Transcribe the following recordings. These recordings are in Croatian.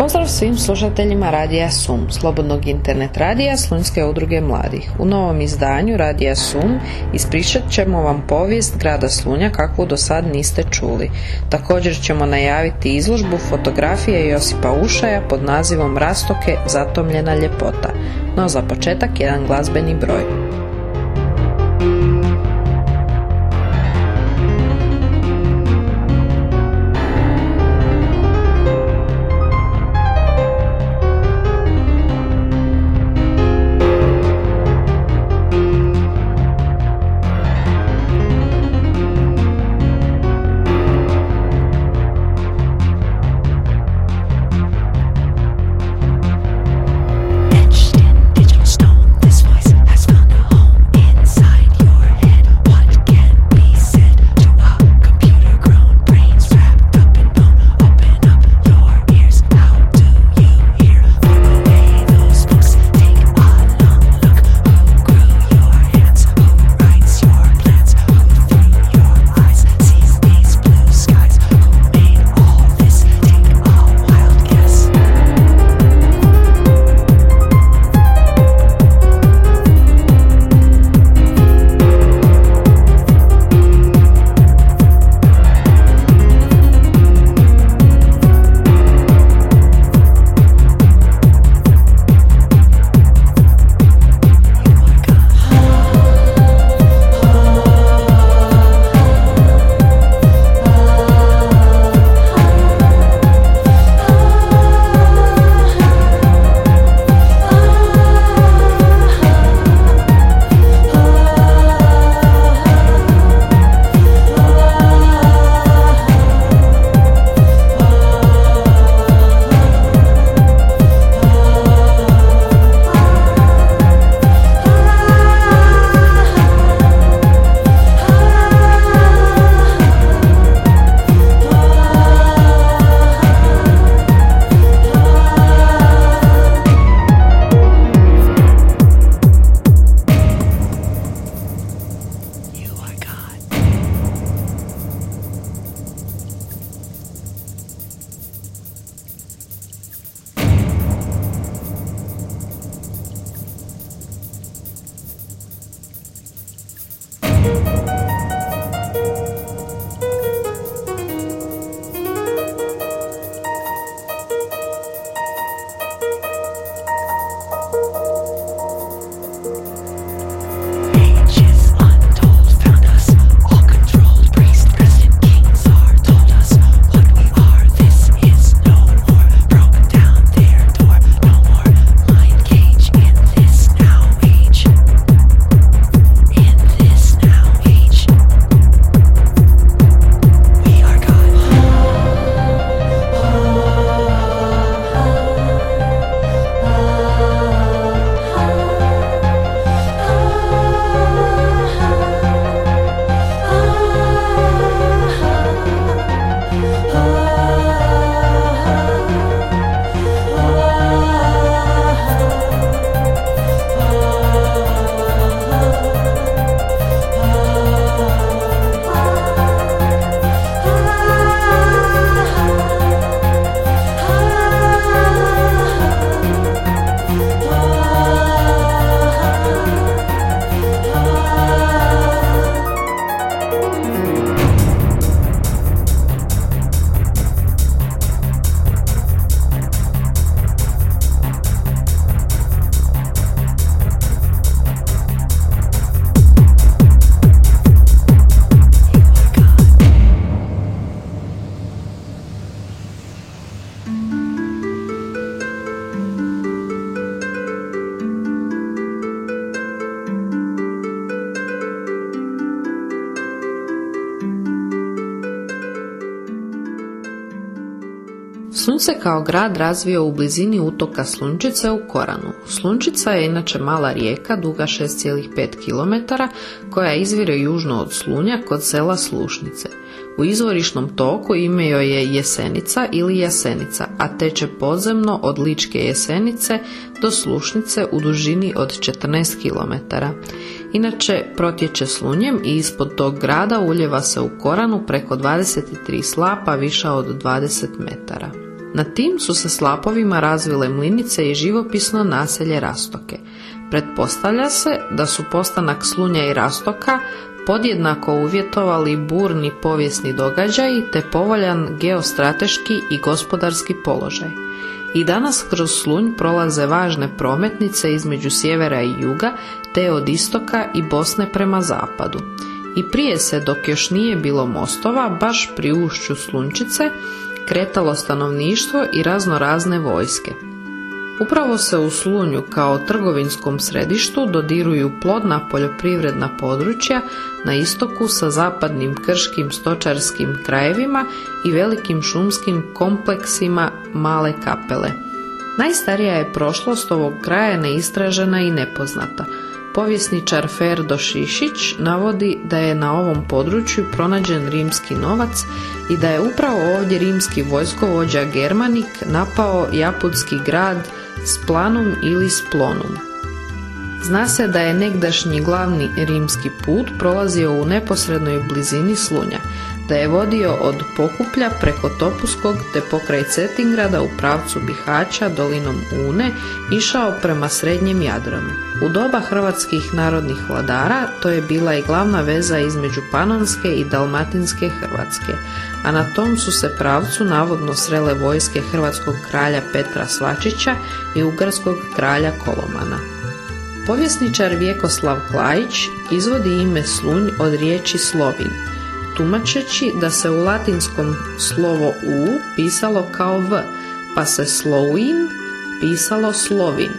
Pozdrav svim slušateljima Radija Sum, slobodnog internet radija Slunjske udruge mladih. U novom izdanju Radija Sum ispričat ćemo vam povijest grada Slunja kakvu do sad niste čuli. Također ćemo najaviti izložbu fotografije Josipa Ušaja pod nazivom Rastoke zatomljena ljepota. No za početak jedan glazbeni broj. Kao grad razvio u blizini utoka Slunčice u Koranu. Slunčica je inače mala rijeka duga 6,5 km koja izvire južno od Slunja kod sela Slušnice. U izvorišnom toku ime joj je Jesenica ili Jasenica, a teče podzemno od Ličke Jesenice do Slušnice u dužini od 14 km. Inače, protječe Slunjem i ispod tog grada uljeva se u Koranu preko 23 slapa viša od 20 metara. Na tim su se slapovima razvile mlinice i živopisno naselje Rastoke. Pretpostavlja se da su postanak Slunja i Rastoka podjednako uvjetovali burni povijesni događaj te povoljan geostrateški i gospodarski položaj. I danas kroz Slunj prolaze važne prometnice između sjevera i juga, te od istoka i Bosne prema zapadu. I prije se, dok još nije bilo mostova, baš pri ušću Slunčice, kretalo stanovništvo i razno razne vojske. Upravo se u Slunju kao trgovinskom središtu dodiruju plodna poljoprivredna područja na istoku sa zapadnim krškim stočarskim krajevima i velikim šumskim kompleksima male kapele. Najstarija je prošlost ovog kraja neistražena i nepoznata. Povjesničar Ferdo Šišić navodi da je na ovom području pronađen rimski novac i da je upravo ovdje rimski vojskovođa Germanik napao japunski grad Splanum ili Splonum. Zna se da je negdašnji glavni rimski put prolazio u neposrednoj blizini Slunja, da je vodio od Pokuplja preko Topuskog te pokraj Cetingrada u pravcu Bihaća dolinom Une išao prema srednjem Jadranu. U doba hrvatskih narodnih vladara to je bila i glavna veza između Panonske i Dalmatinske Hrvatske, a na tom su se pravcu navodno srele vojske hrvatskog kralja Petra Svačića i ugarskog kralja Kolomana. Povjesničar Vjekoslav Klajić izvodi ime Slunj od riječi Slovin, tumačeći da se u latinskom slovo U pisalo kao V, pa se Slovin pisalo Slovin.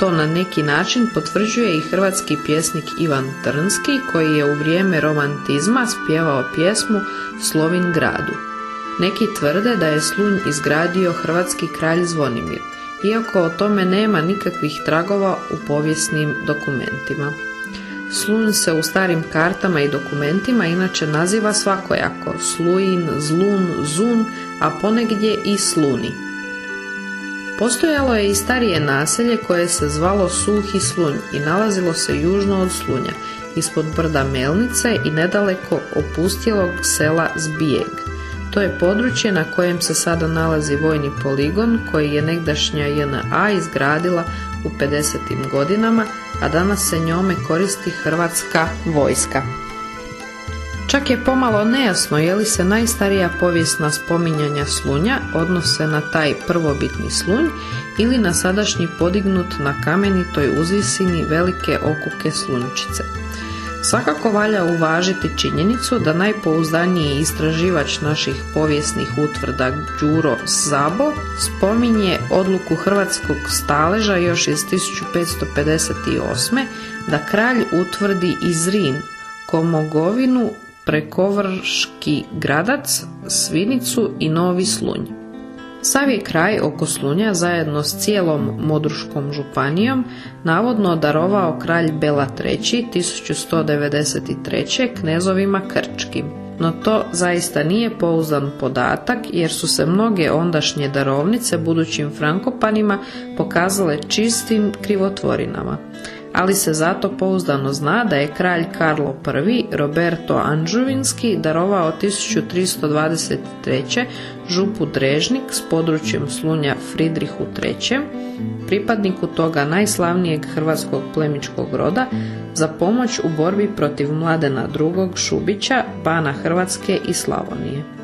To na neki način potvrđuje i hrvatski pjesnik Ivan Trnski koji je u vrijeme romantizma spjevao pjesmu Slovin gradu. Neki tvrde da je Slunj izgradio hrvatski kralj Zvonimir, iako o tome nema nikakvih tragova u povijesnim dokumentima. Slun se u starim kartama i dokumentima inače naziva svakojako Sluin, Zlun, Zun, a ponegdje i Sluni. Postojalo je i starije naselje koje se zvalo Suhi Slunj i nalazilo se južno od Slunja, ispod brda Melnice i nedaleko opustjelog sela Zbijeg. To je područje na kojem se sada nalazi vojni poligon koji je negdašnja JNA izgradila u 50. godinama, a danas se njome koristi hrvatska vojska. Čak je pomalo nejasno je li se najstarija povijesna spominjanja slunja odnose na taj prvobitni slunj ili na sadašnji podignut na kamenitoj uzvisini velike okuke slunčice. Svakako valja uvažiti činjenicu da najpouzdaniji istraživač naših povijesnih utvrda Đuro Zabo spominje odluku hrvatskog staleža još iz 1558. da kralj utvrdi Izrin, Komogovinu, Prekovrški gradac, Svinicu i Novi Slunj. Sav kraj oko Slunja zajedno s cijelom Modruškom županijom navodno darovao kralj Bela III 1193. knezovima Krčkim. No to zaista nije pouzdan podatak jer su se mnoge ondašnje darovnice budućim Frankopanima pokazale čistim krivotvorinama ali se zato pouzdano zna da je kralj Karlo I Roberto Anžuvinski darovao 1323. župu Drežnik s područjem slunja Fridrihu III. pripadniku toga najslavnijeg hrvatskog plemičkog roda za pomoć u borbi protiv Mladena II. Šubića, bana Hrvatske i Slavonije.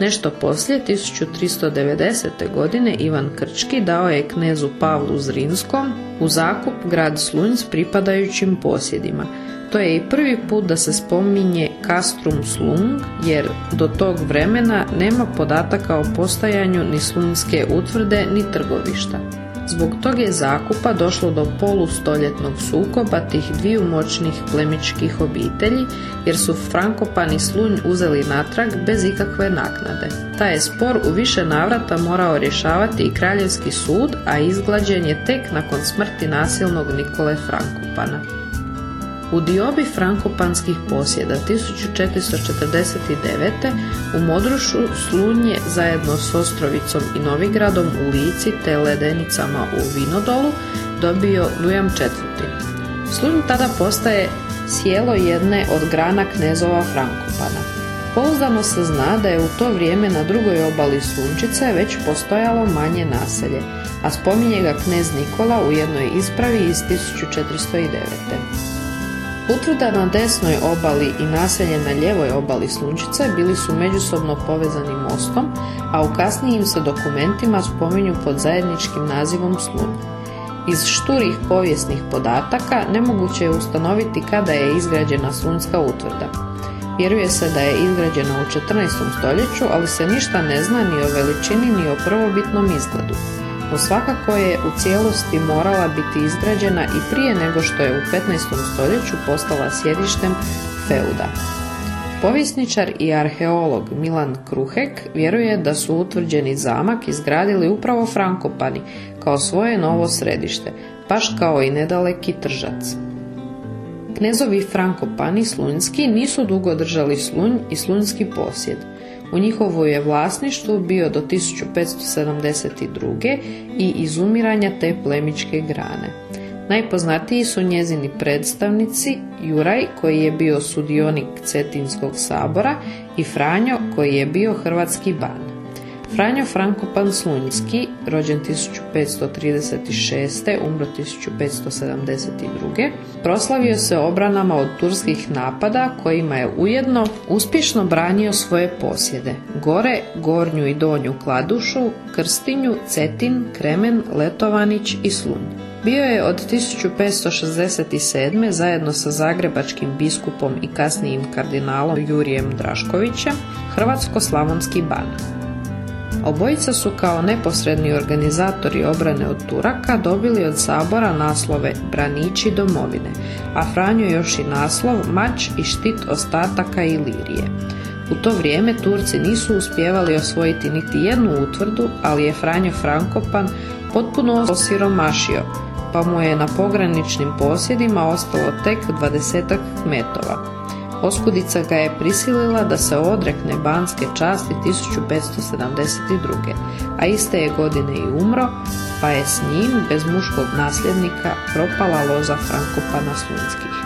Nešto poslije, 1390. godine, Ivan Krčki dao je knezu Pavlu Zrinskom u zakup grad Slunj s pripadajućim posjedima. To je i prvi put da se spominje Castrum Slung, jer do tog vremena nema podataka o postajanju ni slunjske utvrde ni trgovišta. Zbog tog je zakupa došlo do polustoljetnog sukoba tih dviju moćnih plemičkih obitelji, jer su Frankopani Slunj uzeli natrag bez ikakve naknade. Taj je spor u više navrata morao rješavati i kraljevski sud, a izglađen je tek nakon smrti nasilnog Nikole Frankopana. U diobi frankopanskih posjeda 1449. u Modrušu Slunje zajedno s Ostrovicom i Novigradom u Lici te Ledenicama u Vinodolu dobio Lujam IV. Slunj tada postaje sjelo jedne od grana knezova Frankopana. Pouzdano se zna da je u to vrijeme na drugoj obali Slunčice već postojalo manje naselje, a spominje ga knez Nikola u jednoj ispravi iz 1409. Utvrda na desnoj obali i naselje na ljevoj obali Slunčice bili su međusobno povezani mostom, a u kasnijim se dokumentima spominju pod zajedničkim nazivom Slunj. Iz šturih povijesnih podataka nemoguće je ustanoviti kada je izgrađena Slunska utvrda. Vjeruje se da je izgrađena u 14. stoljeću, ali se ništa ne zna ni o veličini ni o prvobitnom izgledu. No svakako je u cijelosti morala biti izgrađena i prije nego što je u 15. stoljeću postala sjedištem feuda. Povjesničar i arheolog Milan Kruhek vjeruje da su utvrđeni zamak izgradili upravo Frankopani kao svoje novo središte, baš kao i nedaleki Tržac. Knezovi Frankopani Slunjski nisu dugo držali Slunj i Slunjski posjed. U njihovu je vlasništvu bio do 1572. i izumiranja te plemičke grane. Najpoznatiji su njezini predstavnici Juraj koji je bio sudionik Cetinskog sabora i Franjo koji je bio hrvatski ban. Franjo Frankopan Slunjski, rođen 1536. umro 1572. proslavio se obranama od turskih napada kojima je ujedno uspješno branio svoje posjede. Gore, Gornju i Donju Kladušu, Krstinju, Cetin, Kremen, Letovanić i Slunj. Bio je od 1567. zajedno sa zagrebačkim biskupom i kasnijim kardinalom Jurijem Draškovićem hrvatsko-slavonski ban. Obojica su kao neposredni organizatori obrane od Turaka dobili od sabora naslove Branići domovine, a Franjo još i naslov Mač i štit ostataka Ilirije. U to vrijeme Turci nisu uspjevali osvojiti niti jednu utvrdu, ali je Franjo Frankopan potpuno osiromašio, pa mu je na pograničnim posjedima ostalo tek dvadesetak kmetova. Oskudica ga je prisilila da se odrekne banske časti 1572. a iste je godine i umro, pa je s njim, bez muškog nasljednika, propala loza Frankopana Slunskih.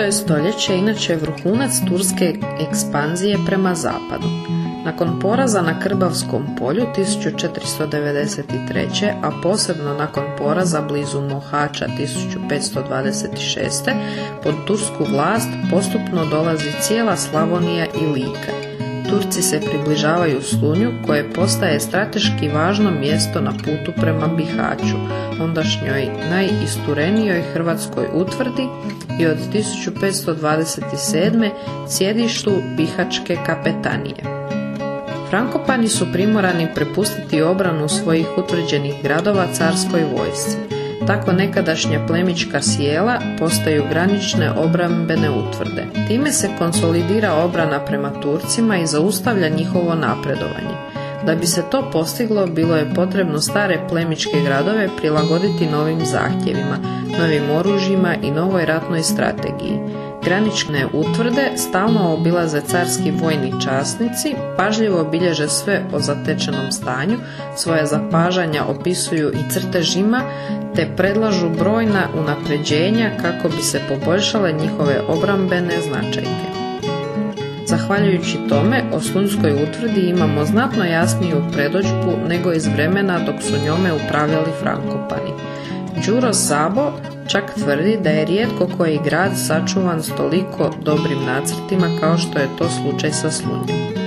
je stoljeće inače vrhunac turske ekspanzije prema zapadu. Nakon poraza na Krbavskom polju 1493. a posebno nakon poraza blizu Mohača 1526. pod tursku vlast postupno dolazi cijela Slavonija i Lika. Turci se približavaju Slunju koje postaje strateški važno mjesto na putu prema Bihaću, ondašnjoj najisturenijoj hrvatskoj utvrdi i od 1527. sjedištu Bihačke kapetanije. Frankopani su primorani prepustiti obranu svojih utvrđenih gradova carskoj vojsci. Tako nekadašnja plemička sjela postaju granične obrambene utvrde. Time se konsolidira obrana prema Turcima i zaustavlja njihovo napredovanje. Da bi se to postiglo, bilo je potrebno stare plemičke gradove prilagoditi novim zahtjevima, novim oružjima i novoj ratnoj strategiji. Granične utvrde stalno obilaze carski vojni časnici, pažljivo obilježe sve o zatečenom stanju, svoje zapažanja opisuju i crtežima, te predlažu brojna unapređenja kako bi se poboljšale njihove obrambene značajke. Zahvaljujući tome, o Slunskoj utvrdi imamo znatno jasniju predođbu nego iz vremena dok su njome upravljali Frankopani. Đuro Sabo čak tvrdi da je rijetko koji grad sačuvan s toliko dobrim nacrtima kao što je to slučaj sa Slunjem.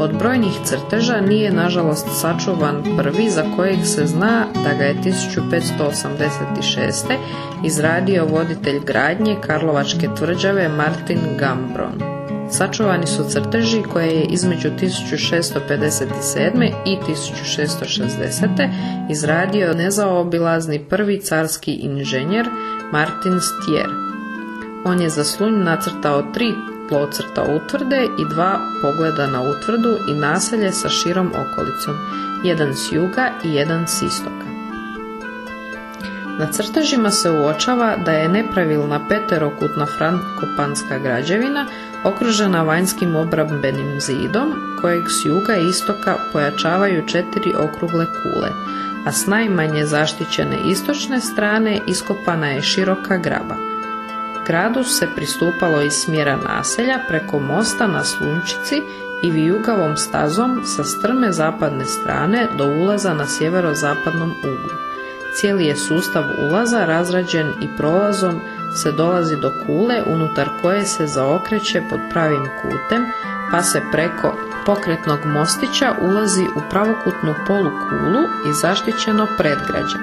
Od brojnih crteža nije nažalost sačuvan prvi za kojeg se zna da ga je 1586. izradio voditelj gradnje Karlovačke tvrđave Martin Gambron. Sačuvani su crteži koje je između 1657. i 1660. izradio nezaobilazni prvi carski inženjer Martin Stier. On je za slunj nacrtao tri plocrta utvrde i dva pogleda na utvrdu i naselje sa širom okolicom, jedan s juga i jedan s istoka. Na crtežima se uočava da je nepravilna peterokutna frankopanska građevina okružena vanjskim obrambenim zidom kojeg s juga i istoka pojačavaju četiri okrugle kule, a s najmanje zaštićene istočne strane iskopana je široka graba. Gradu se pristupalo iz smjera naselja preko mosta na Slunčici i vijugavom stazom sa strme zapadne strane do ulaza na sjeverozapadnom uglu. Cijeli je sustav ulaza razrađen i prolazom se dolazi do kule unutar koje se zaokreće pod pravim kutem, pa se preko pokretnog mostića ulazi u pravokutnu polukulu i zaštićeno predgrađe.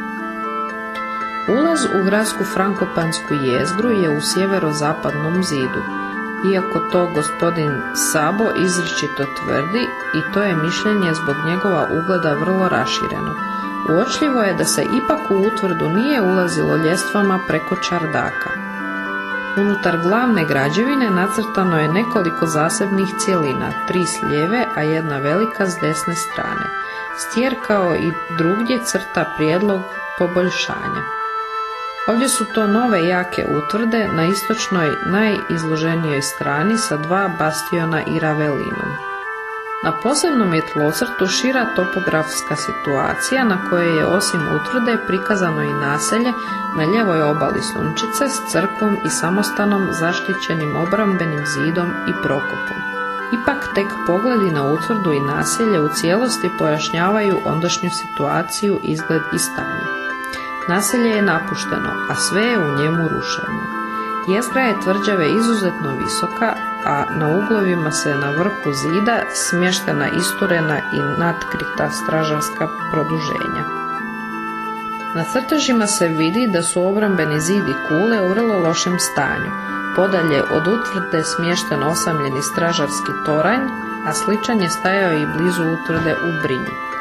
Ulaz u gradsku Frankopansku jezgru je u sjeverozapadnom zidu, iako to gospodin Sabo izričito tvrdi i to je mišljenje zbog njegova ugleda vrlo rašireno uočljivo je da se ipak u utvrdu nije ulazilo ljestvama preko čardaka. Unutar glavne građevine nacrtano je nekoliko zasebnih cjelina, tri s lijeve, a jedna velika s desne strane. Stjer kao i drugdje crta prijedlog poboljšanja. Ovdje su to nove jake utvrde na istočnoj najizloženijoj strani sa dva bastiona i ravelinom. Na posebnom je tlocrtu šira topografska situacija na kojoj je osim utvrde prikazano i naselje na ljevoj obali Sunčice s crkvom i samostanom zaštićenim obrambenim zidom i prokopom. Ipak tek pogledi na utvrdu i naselje u cijelosti pojašnjavaju ondašnju situaciju, izgled i stanje. Naselje je napušteno, a sve je u njemu rušeno. Jezgra je tvrđave izuzetno visoka, a na uglovima se na vrhu zida smještena isturena i natkrita stražarska produženja. Na crtežima se vidi da su obrambeni zidi kule u vrlo lošem stanju. Podalje od utvrde smješten osamljeni stražarski toranj, a sličan je stajao i blizu utvrde u Brinju.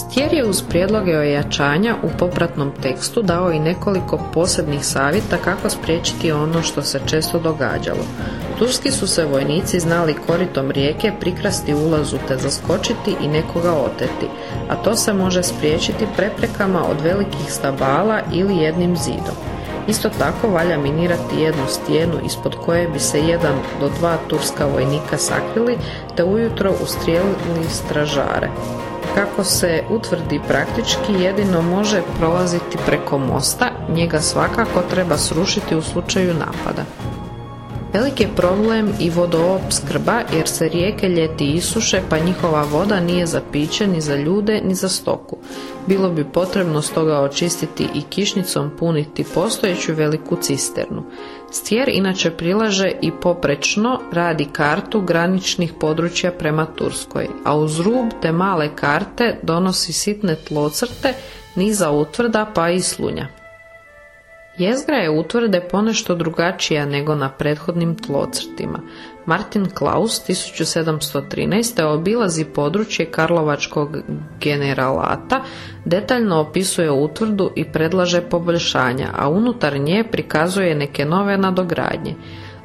Stjer je uz prijedloge ojačanja u popratnom tekstu dao i nekoliko posebnih savjeta kako spriječiti ono što se često događalo. Turski su se vojnici znali koritom rijeke prikrasti ulazu te zaskočiti i nekoga oteti, a to se može spriječiti preprekama od velikih stabala ili jednim zidom. Isto tako valja minirati jednu stijenu ispod koje bi se jedan do dva turska vojnika sakrili te ujutro ustrijelili stražare. Kako se utvrdi praktički jedino može prolaziti preko mosta, njega svakako treba srušiti u slučaju napada. Velik je problem i vodoopskrba jer se rijeke ljeti isuše pa njihova voda nije za piće ni za ljude ni za stoku. Bilo bi potrebno stoga očistiti i kišnicom puniti postojeću veliku cisternu. Stjer inače prilaže i poprečno radi kartu graničnih područja prema Turskoj, a uz rub te male karte donosi sitne tlocrte, niza utvrda pa i slunja. Jezgra je utvrde ponešto drugačija nego na prethodnim tlocrtima. Martin Klaus 1713. obilazi područje Karlovačkog generalata, detaljno opisuje utvrdu i predlaže poboljšanja, a unutar nje prikazuje neke nove nadogradnje.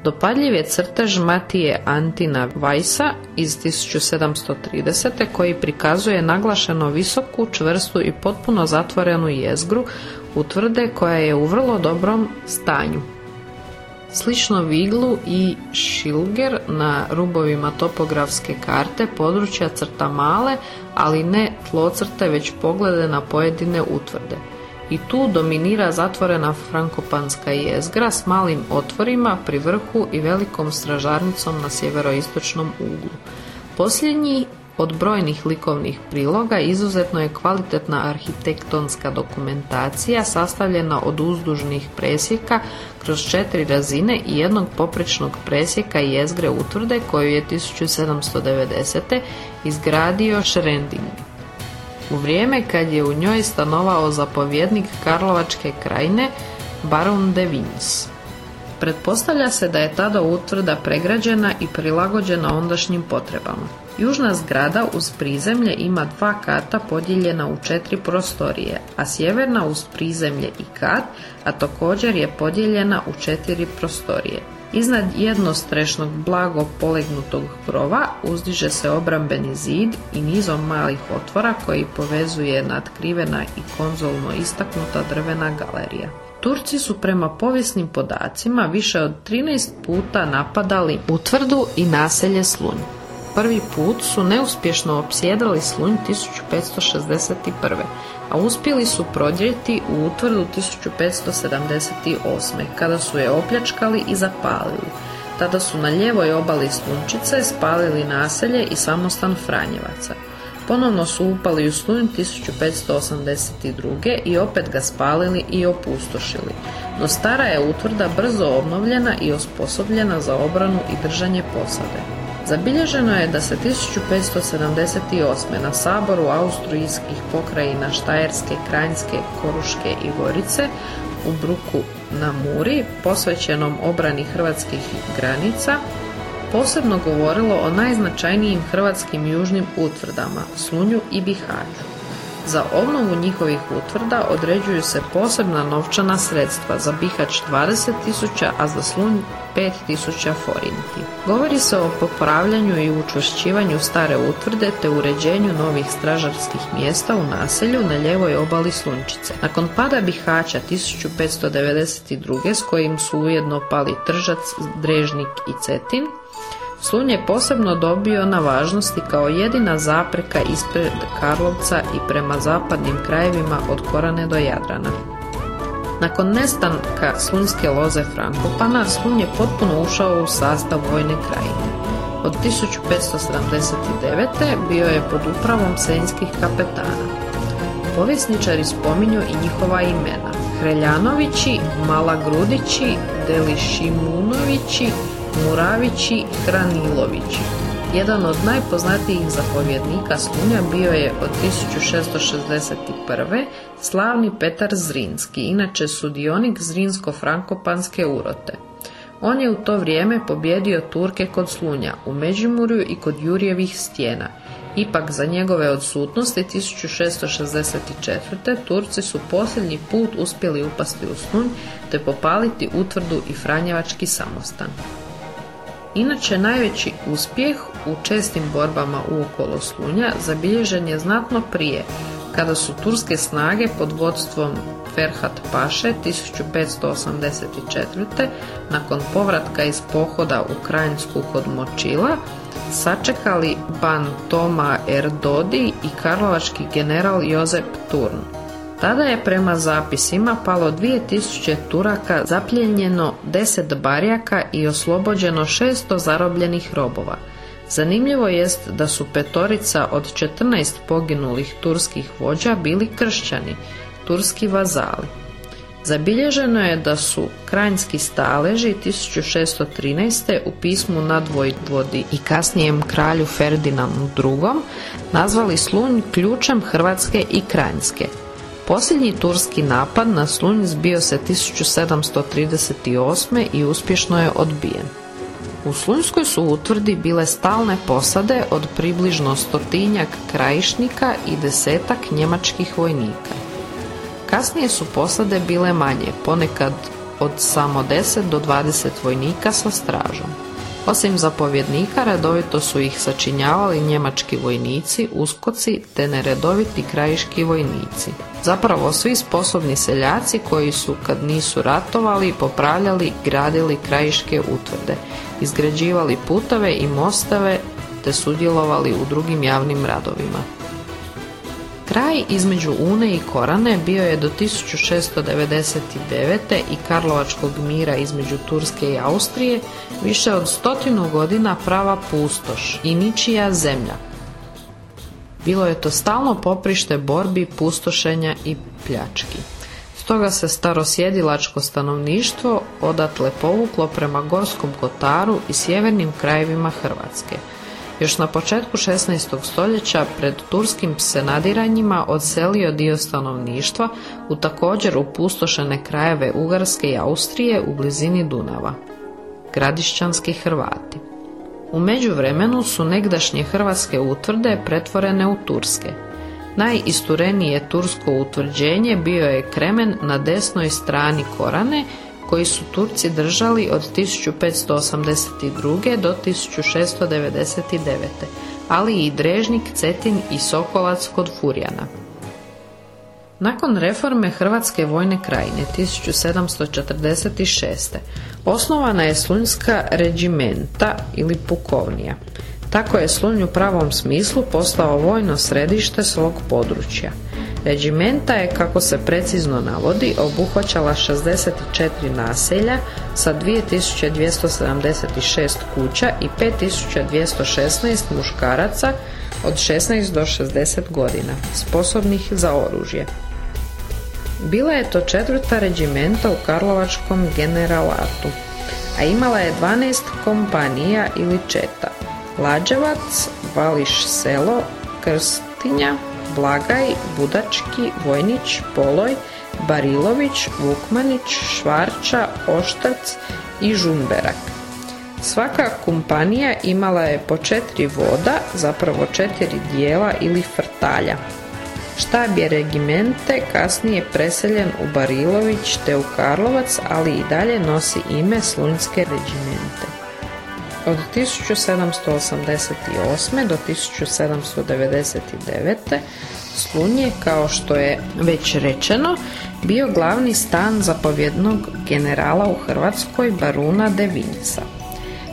Dopadljiv je crtež Matije Antina Vajsa iz 1730. koji prikazuje naglašeno visoku, čvrstu i potpuno zatvorenu jezgru utvrde koja je u vrlo dobrom stanju. Slično Viglu i Šilger na rubovima topografske karte područja crta male, ali ne tlocrte već poglede na pojedine utvrde. I tu dominira zatvorena frankopanska jezgra s malim otvorima pri vrhu i velikom stražarnicom na sjeveroistočnom uglu. Posljednji od brojnih likovnih priloga izuzetno je kvalitetna arhitektonska dokumentacija sastavljena od uzdužnih presjeka kroz četiri razine i jednog poprečnog presjeka jezgre utvrde koju je 1790. izgradio Šrending. U vrijeme kad je u njoj stanovao zapovjednik Karlovačke krajine Baron de Vins. Pretpostavlja se da je tada utvrda pregrađena i prilagođena ondašnjim potrebama. Južna zgrada uz prizemlje ima dva kata podijeljena u četiri prostorije, a sjeverna uz prizemlje i kat, a također je podijeljena u četiri prostorije. Iznad jednostrešnog blago polegnutog krova uzdiže se obrambeni zid i nizom malih otvora koji povezuje nadkrivena i konzolno istaknuta drvena galerija. Turci su prema povijesnim podacima više od 13 puta napadali utvrdu i naselje Slunj. Prvi put su neuspješno opsjedali Slunj 1561. a uspjeli su prodjeti u utvrdu 1578. kada su je opljačkali i zapalili. Tada su na ljevoj obali Slunčice spalili naselje i samostan Franjevaca. Ponovno su upali u Slunj 1582. i opet ga spalili i opustošili. No stara je utvrda brzo obnovljena i osposobljena za obranu i držanje posade. Zabilježeno je da se 1578. na saboru austrijskih pokrajina Štajerske, Krajinske, Koruške i Gorice u Bruku na Muri, posvećenom obrani hrvatskih granica, posebno govorilo o najznačajnijim hrvatskim južnim utvrdama, Slunju i Bihaću. Za obnovu njihovih utvrda određuju se posebna novčana sredstva za Bihać 20.000, a za Slunj 5.000 forinti. Govori se o popravljanju i učvršćivanju stare utvrde te uređenju novih stražarskih mjesta u naselju na ljevoj obali Slunčice. Nakon pada Bihaća 1592. s kojim su ujedno pali Tržac, Drežnik i Cetin, Slunj je posebno dobio na važnosti kao jedina zapreka ispred Karlovca i prema zapadnim krajevima od Korane do Jadrana. Nakon nestanka slunjske loze Frankopana, Slunj je potpuno ušao u sastav vojne krajine. Od 1579. bio je pod upravom senjskih kapetana. Povjesničari spominju i njihova imena. Hreljanovići, Malagrudići, Delišimunovići, Muravići Hranilovići. Jedan od najpoznatijih zapovjednika Slunja bio je od 1661. slavni Petar Zrinski, inače sudionik Zrinsko-Frankopanske urote. On je u to vrijeme pobjedio Turke kod Slunja, u Međimurju i kod Jurjevih stijena. Ipak za njegove odsutnosti 1664. Turci su posljednji put uspjeli upasti u Slunj te popaliti utvrdu i Franjevački samostan. Inače, najveći uspjeh u čestim borbama uokolo Slunja zabilježen je znatno prije, kada su turske snage pod vodstvom Ferhat Paše 1584. nakon povratka iz pohoda u Krajinsku kod Močila sačekali ban Toma Erdodi i karlovački general Jozep Turn. Tada je prema zapisima palo 2000 Turaka, zapljenjeno 10 barjaka i oslobođeno 600 zarobljenih robova. Zanimljivo jest da su petorica od 14 poginulih turskih vođa bili kršćani, turski vazali. Zabilježeno je da su krajinski staleži 1613. u pismu nadvojvodi i kasnijem kralju Ferdinandu II. nazvali Slunj ključem Hrvatske i Krajinske, Posljednji turski napad na Slunj zbio se 1738. i uspješno je odbijen. U Slunjskoj su utvrdi bile stalne posade od približno stotinjak krajišnika i desetak njemačkih vojnika. Kasnije su posade bile manje, ponekad od samo 10 do 20 vojnika sa stražom. Osim zapovjednika, redovito su ih sačinjavali njemački vojnici, uskoci te neredoviti krajiški vojnici. Zapravo svi sposobni seljaci koji su kad nisu ratovali, popravljali, gradili krajiške utvrde, izgrađivali putove i mostave te sudjelovali u drugim javnim radovima. Kraj između Une i Korane bio je do 1699. i Karlovačkog mira između Turske i Austrije više od stotinu godina prava pustoš i ničija zemlja. Bilo je to stalno poprište borbi, pustošenja i pljački. Stoga se starosjedilačko stanovništvo odatle povuklo prema Gorskom Kotaru i sjevernim krajevima Hrvatske – još na početku 16. stoljeća pred turskim senadiranjima odselio dio stanovništva u također upustošene krajeve Ugarske i Austrije u blizini Dunava. Gradišćanski Hrvati U međuvremenu su negdašnje hrvatske utvrde pretvorene u turske. Najisturenije tursko utvrđenje bio je Kremen na desnoj strani Korane koji su Turci držali od 1582. do 1699. ali i Drežnik, Cetin i Sokolac kod Furjana. Nakon reforme Hrvatske vojne krajine 1746. osnovana je Slunjska regimenta ili pukovnija. Tako je Slunj u pravom smislu postao vojno središte svog područja. Regimenta je, kako se precizno navodi, obuhvaćala 64 naselja sa 2276 kuća i 5216 muškaraca od 16 do 60 godina, sposobnih za oružje. Bila je to četvrta regimenta u Karlovačkom generalatu, a imala je 12 kompanija ili četa. Lađevac, Vališ selo, Krstinja, Blagaj, Budački, Vojnić, Poloj, Barilović, Vukmanić, Švarča, Oštac i Žumberak. Svaka kompanija imala je po četiri voda, zapravo četiri dijela ili frtalja. Štab je regimente kasnije preseljen u Barilović te u Karlovac, ali i dalje nosi ime Slunjske regimente. Od 1788. do 1799. Slunj je, kao što je već rečeno, bio glavni stan zapovjednog generala u Hrvatskoj baruna de Vinca.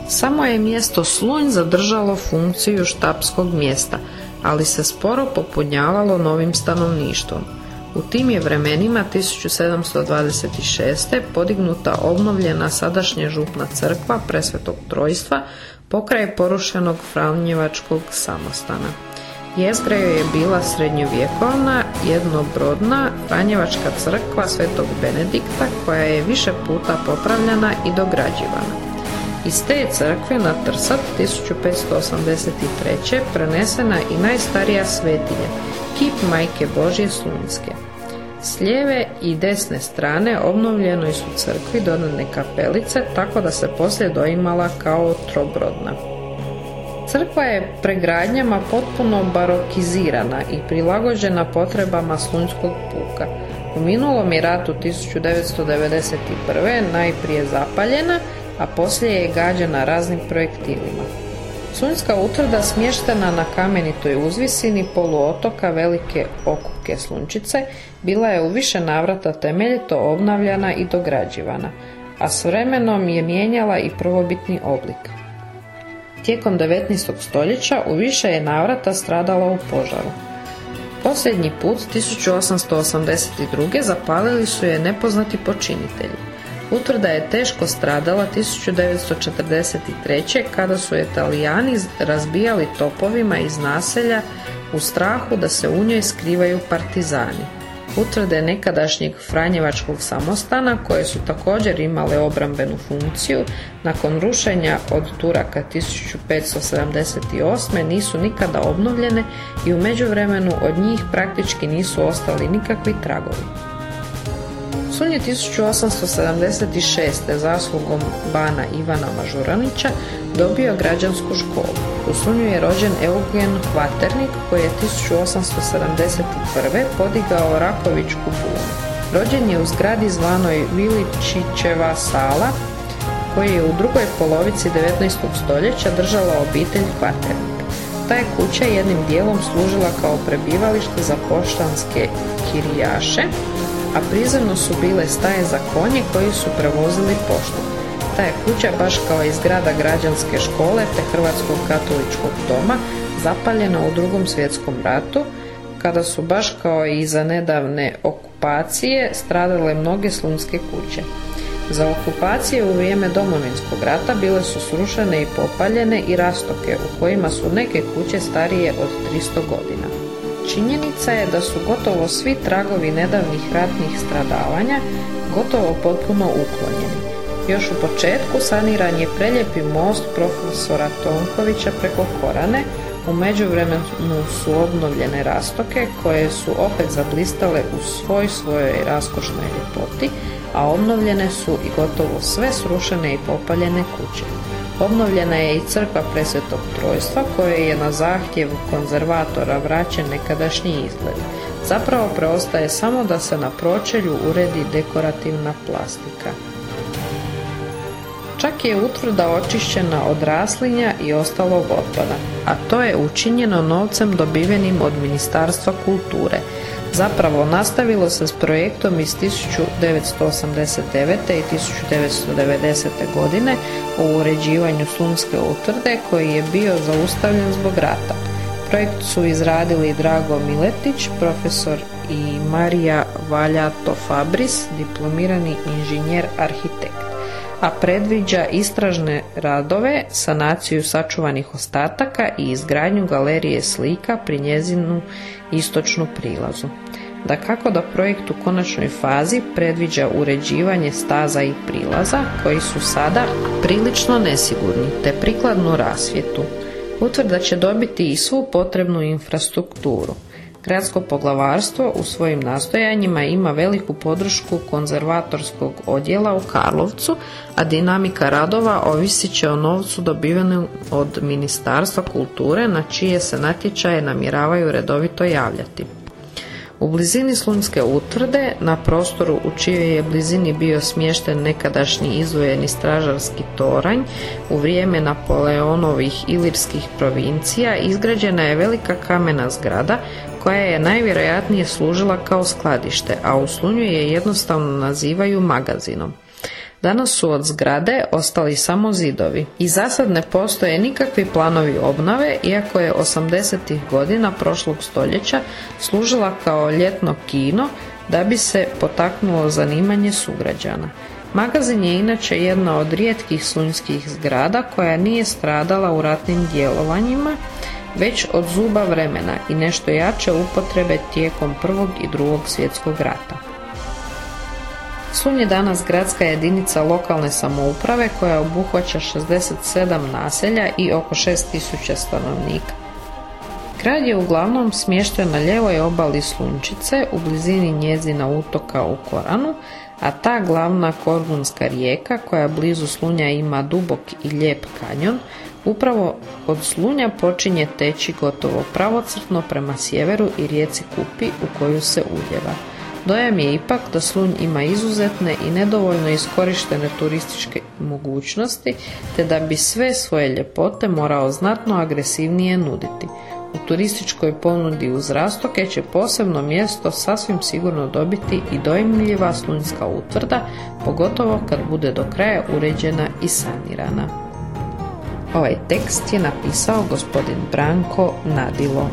Samo je mjesto Slunj zadržalo funkciju štabskog mjesta, ali se sporo popunjavalo novim stanovništvom. U tim je vremenima 1726. podignuta obnovljena sadašnja župna crkva presvetog trojstva pokraj porušenog Franjevačkog samostana. Jezgra je bila srednjovjekovna, jednobrodna Franjevačka crkva svetog Benedikta koja je više puta popravljana i dograđivana. Iz te crkve na Trsat 1583. prenesena i najstarija svetinja, kip Majke Božje Slunjske. S lijeve i desne strane obnovljenoj su crkvi dodane kapelice tako da se poslije doimala kao trobrodna. Crkva je pregradnjama potpuno barokizirana i prilagođena potrebama slunjskog puka. U minulom je ratu 1991. najprije zapaljena, a poslije je gađana raznim projektilima. Slunjska utvrda smještena na kamenitoj uzvisini poluotoka Velike okuke Slunčice bila je u više navrata temeljito obnavljana i dograđivana, a s vremenom je mijenjala i prvobitni oblik. Tijekom 19. stoljeća u više je navrata stradala u požaru. Posljednji put 1882. zapalili su je nepoznati počinitelji. Utvrda je teško stradala 1943. kada su Italijani razbijali topovima iz naselja u strahu da se u njoj skrivaju partizani. Utvrde nekadašnjeg Franjevačkog samostana koje su također imale obrambenu funkciju nakon rušenja od Turaka 1578. nisu nikada obnovljene i u međuvremenu od njih praktički nisu ostali nikakvi tragovi. Sun je 1876. zaslugom bana Ivana Mažuranića dobio građansku školu. U Sunju je rođen Eugen Hvaternik koji je 1871. podigao Rakovičku bunu. Rođen je u zgradi zvanoj Viličićeva sala koji je u drugoj polovici 19. stoljeća držala obitelj Hvaternik. Ta je kuća jednim dijelom služila kao prebivalište za poštanske kirijaše, a prizemno su bile staje za konje koji su prevozili poštu. Ta je kuća, baš kao i zgrada građanske škole te Hrvatskog katoličkog doma, zapaljena u drugom svjetskom ratu, kada su baš kao i za nedavne okupacije stradale mnoge slunske kuće. Za okupacije u vrijeme domovinskog rata bile su srušene i popaljene i rastoke u kojima su neke kuće starije od 300 godina. Činjenica je da su gotovo svi tragovi nedavnih ratnih stradavanja gotovo potpuno uklonjeni. Još u početku saniran je preljepi most profesora Tonkovića preko Korane, u međuvremenu su obnovljene rastoke koje su opet zablistale u svoj svojoj raskošnoj ljepoti, a obnovljene su i gotovo sve srušene i popaljene kuće. Obnovljena je i crkva presvetog trojstva koje je na zahtjev konzervatora vraćen nekadašnji izgled. Zapravo preostaje samo da se na pročelju uredi dekorativna plastika. Čak je utvrda očišćena od raslinja i ostalog otpada, a to je učinjeno novcem dobivenim od Ministarstva kulture. Zapravo nastavilo se s projektom iz 1989. i 1990. godine o uređivanju Slunske utvrde koji je bio zaustavljen zbog rata. Projekt su izradili Drago Miletić, profesor i Marija Valjato Fabris, diplomirani inženjer arhitekt a predviđa istražne radove, sanaciju sačuvanih ostataka i izgradnju galerije slika pri njezinu istočnu prilazu. Da kako da projekt u konačnoj fazi predviđa uređivanje staza i prilaza koji su sada prilično nesigurni te prikladnu rasvjetu. Utvrda će dobiti i svu potrebnu infrastrukturu. Gradsko poglavarstvo u svojim nastojanjima ima veliku podršku konzervatorskog odjela u Karlovcu, a dinamika radova ovisit će o novcu dobivenom od Ministarstva kulture na čije se natječaje namjeravaju redovito javljati. U blizini Slunjske utvrde, na prostoru u čijoj je blizini bio smješten nekadašnji izvojeni stražarski toranj, u vrijeme Napoleonovih ilirskih provincija izgrađena je velika kamena zgrada koja je najvjerojatnije služila kao skladište, a u Slunju je jednostavno nazivaju magazinom. Danas su od zgrade ostali samo zidovi i za sad ne postoje nikakvi planovi obnove, iako je 80. godina prošlog stoljeća služila kao ljetno kino da bi se potaknulo zanimanje sugrađana. Magazin je inače jedna od rijetkih slunjskih zgrada koja nije stradala u ratnim djelovanjima već od zuba vremena i nešto jače upotrebe tijekom prvog i drugog svjetskog rata. Slun je danas gradska jedinica lokalne samouprave koja obuhvaća 67 naselja i oko 6000 stanovnika. Grad je uglavnom smješten na ljevoj obali Slunčice u blizini njezina utoka u Koranu, a ta glavna korgunska rijeka koja blizu Slunja ima dubok i lijep kanjon, upravo od Slunja počinje teći gotovo pravocrtno prema sjeveru i rijeci Kupi u koju se uljeva. Dojam je ipak da Slunj ima izuzetne i nedovoljno iskorištene turističke mogućnosti, te da bi sve svoje ljepote morao znatno agresivnije nuditi. U turističkoj ponudi uz rastoke će posebno mjesto sasvim sigurno dobiti i dojmljiva slunjska utvrda, pogotovo kad bude do kraja uređena i sanirana. Ovaj tekst je napisao gospodin Branko Nadilo.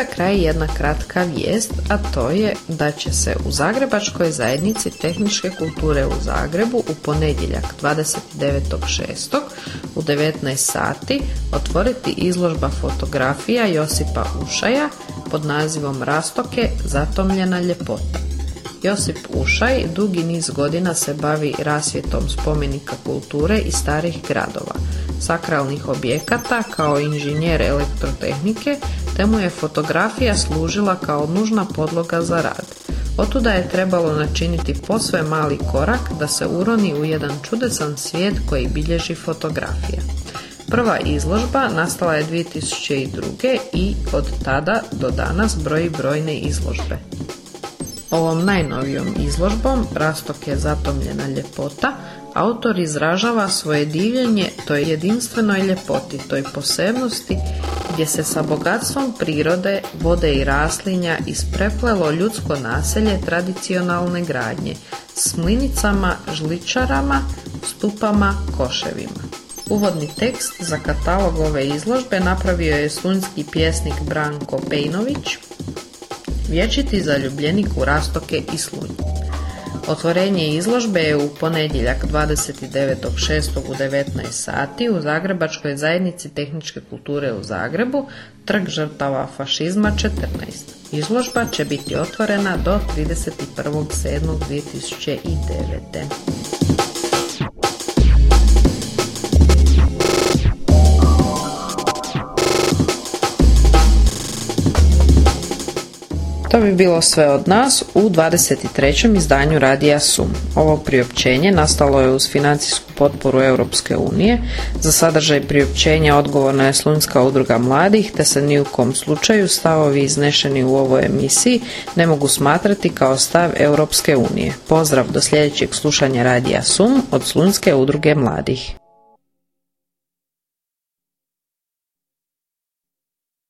Za kraj jedna kratka vijest, a to je da će se u Zagrebačkoj zajednici tehničke kulture u Zagrebu u ponedjeljak 29.6. u 19 sati otvoriti izložba fotografija Josipa Ušaja pod nazivom Rastoke zatomljena ljepota. Josip Ušaj dugi niz godina se bavi rasvjetom spomenika kulture i starih gradova, sakralnih objekata kao inženjer elektrotehnike, te mu je fotografija služila kao nužna podloga za rad. Otuda je trebalo načiniti posve mali korak da se uroni u jedan čudesan svijet koji bilježi fotografija. Prva izložba nastala je 2002. i od tada do danas broji brojne izložbe. Ovom najnovijom izložbom Rastok je zatomljena ljepota, autor izražava svoje divljenje toj jedinstvenoj ljepoti, toj posebnosti gdje se sa bogatstvom prirode, vode i raslinja ispreplelo ljudsko naselje tradicionalne gradnje s mlinicama, žličarama, stupama, koševima. Uvodni tekst za katalog ove izložbe napravio je slunjski pjesnik Branko Pejnović, vječiti zaljubljenik u rastoke i slunj. Otvorenje izložbe je u ponedjeljak 29.6. u 19 sati u Zagrebačkoj zajednici tehničke kulture u Zagrebu, trg žrtava fašizma 14. Izložba će biti otvorena do 31.7.2009. To bi bilo sve od nas u 23. izdanju Radija Sum. Ovo priopćenje nastalo je uz financijsku potporu Europske unije. Za sadržaj priopćenja odgovorna je Slunjska udruga mladih, te se ni u kom slučaju stavovi iznešeni u ovoj emisiji ne mogu smatrati kao stav Europske unije. Pozdrav do sljedećeg slušanja Radija Sum od Slunjske udruge mladih.